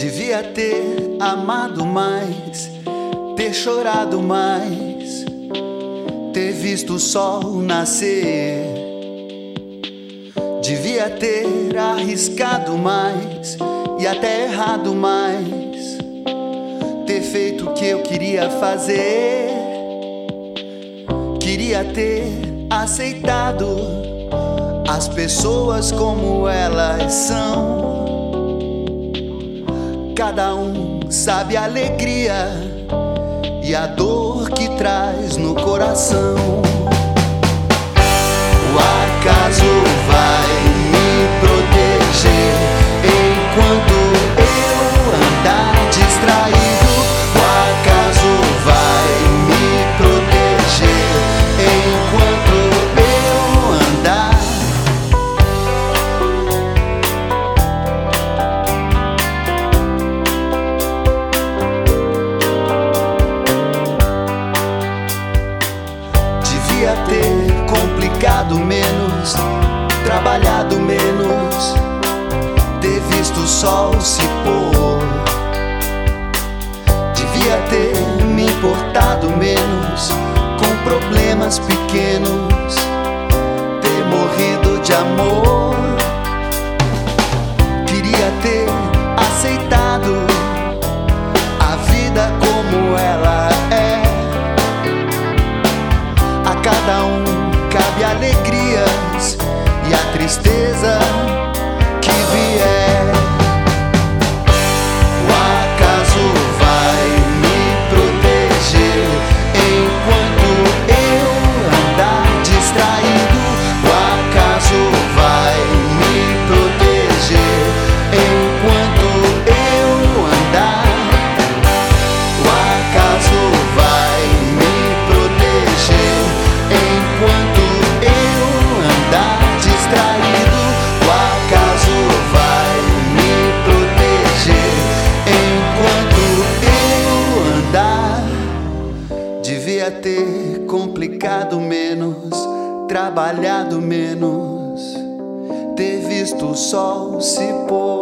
Devia ter amado mais, ter chorado mais, ter visto o sol nascer. Devia ter arriscado mais e até errado mais, ter feito o que eu queria fazer. Queria ter aceitado as pessoas como elas são. Cada um sabe a alegria e a dor que traz no coração. Devia ter complicado menos, trabalhado menos, ter visto o sol se pôr. Devia ter me importado menos com problemas pequenos, ter morrido de amor. Cabe ter complicado menos, trabalhado menos, ter visto o sol se pôr.